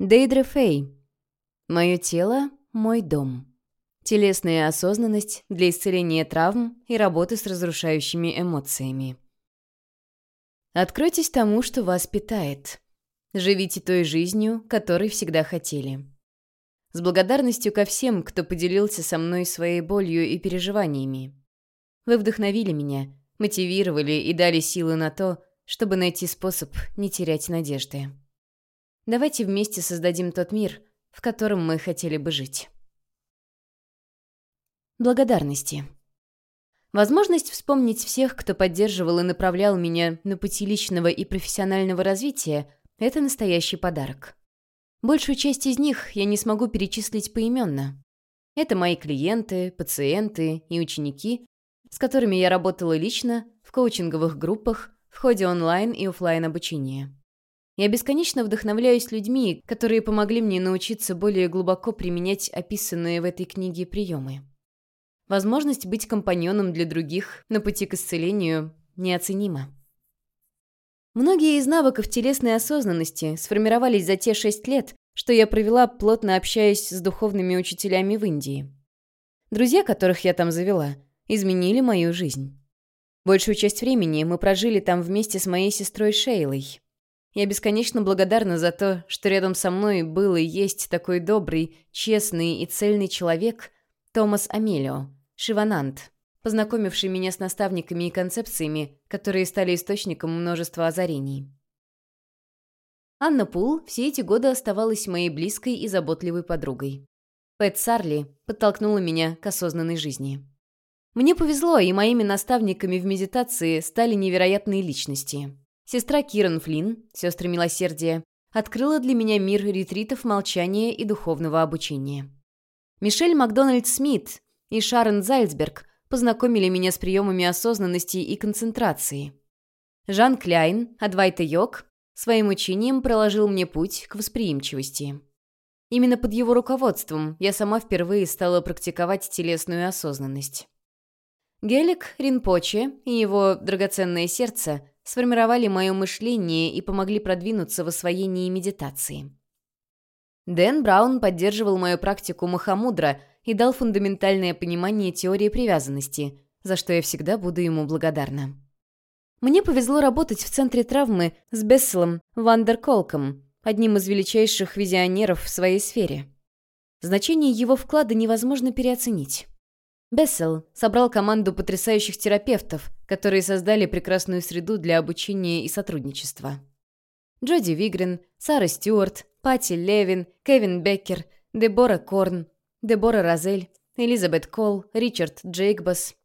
Дейдре Фей. Мое тело – мой дом. Телесная осознанность для исцеления травм и работы с разрушающими эмоциями. Откройтесь тому, что вас питает. Живите той жизнью, которой всегда хотели. С благодарностью ко всем, кто поделился со мной своей болью и переживаниями. Вы вдохновили меня, мотивировали и дали силы на то, чтобы найти способ не терять надежды. Давайте вместе создадим тот мир, в котором мы хотели бы жить. Благодарности. Возможность вспомнить всех, кто поддерживал и направлял меня на пути личного и профессионального развития – это настоящий подарок. Большую часть из них я не смогу перечислить поименно. Это мои клиенты, пациенты и ученики, с которыми я работала лично, в коучинговых группах, в ходе онлайн и офлайн обучения. Я бесконечно вдохновляюсь людьми, которые помогли мне научиться более глубоко применять описанные в этой книге приемы. Возможность быть компаньоном для других на пути к исцелению неоценима. Многие из навыков телесной осознанности сформировались за те шесть лет, что я провела, плотно общаясь с духовными учителями в Индии. Друзья, которых я там завела, изменили мою жизнь. Большую часть времени мы прожили там вместе с моей сестрой Шейлой. Я бесконечно благодарна за то, что рядом со мной был и есть такой добрый, честный и цельный человек Томас Амелио, Шивананд, познакомивший меня с наставниками и концепциями, которые стали источником множества озарений. Анна Пул все эти годы оставалась моей близкой и заботливой подругой. Пэт Сарли подтолкнула меня к осознанной жизни. Мне повезло, и моими наставниками в медитации стали невероятные личности. Сестра Киран Флинн, сестры милосердия, открыла для меня мир ретритов молчания и духовного обучения. Мишель Макдональд Смит и Шарон Зальцберг познакомили меня с приемами осознанности и концентрации. Жан Кляйн, Адвайта Йог, своим учением проложил мне путь к восприимчивости. Именно под его руководством я сама впервые стала практиковать телесную осознанность. Гелик, Ринпоче и его драгоценное сердце сформировали мое мышление и помогли продвинуться в освоении медитации. Дэн Браун поддерживал мою практику Махамудра и дал фундаментальное понимание теории привязанности, за что я всегда буду ему благодарна. Мне повезло работать в центре травмы с Бесселом Вандерколком, одним из величайших визионеров в своей сфере. Значение его вклада невозможно переоценить. Бессел собрал команду потрясающих терапевтов, которые создали прекрасную среду для обучения и сотрудничества. Джоди Вигрен, Сара Стюарт, Пати Левин, Кевин Беккер, Дебора Корн, Дебора Розель, Элизабет Кол, Ричард Джейкбас,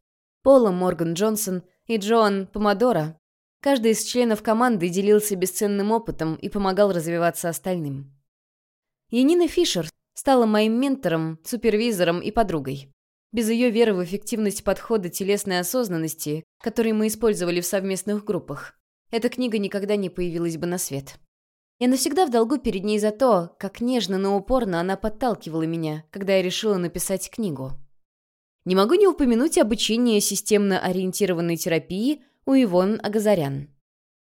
Пола Морган Джонсон и Джоан Помодора. Каждый из членов команды делился бесценным опытом и помогал развиваться остальным. Янина Фишер стала моим ментором, супервизором и подругой. Без ее веры в эффективность подхода телесной осознанности, который мы использовали в совместных группах, эта книга никогда не появилась бы на свет. Я навсегда в долгу перед ней за то, как нежно, но упорно она подталкивала меня, когда я решила написать книгу. Не могу не упомянуть обучение системно ориентированной терапии у Ивон Агазарян.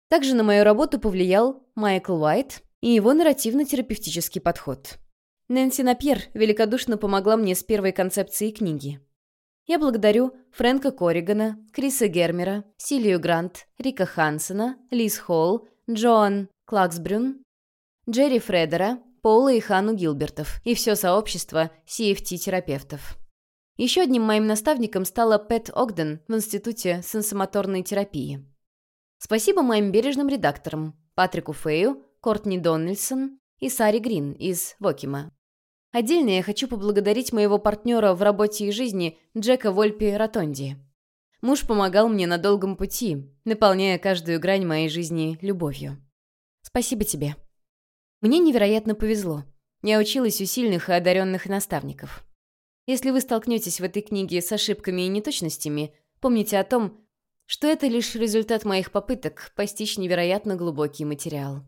Также на мою работу повлиял Майкл Уайт и его нарративно-терапевтический подход. Нэнси Напьер великодушно помогла мне с первой концепцией книги. Я благодарю Фрэнка Корригана, Криса Гермера, Силию Грант, Рика Хансена, Лиз Холл, Джоан Клаксбрюн, Джерри Фредера, Пола и Хану Гилбертов и все сообщество CFT-терапевтов. Еще одним моим наставником стала Пэт Огден в Институте сенсомоторной терапии. Спасибо моим бережным редакторам Патрику Фею, Кортни Дональдсон и Саре Грин из Вокима. Отдельно я хочу поблагодарить моего партнера в работе и жизни Джека Вольпи Ротонди. Муж помогал мне на долгом пути, наполняя каждую грань моей жизни любовью. Спасибо тебе. Мне невероятно повезло. Я училась у сильных и одаренных наставников. Если вы столкнетесь в этой книге с ошибками и неточностями, помните о том, что это лишь результат моих попыток постичь невероятно глубокий материал.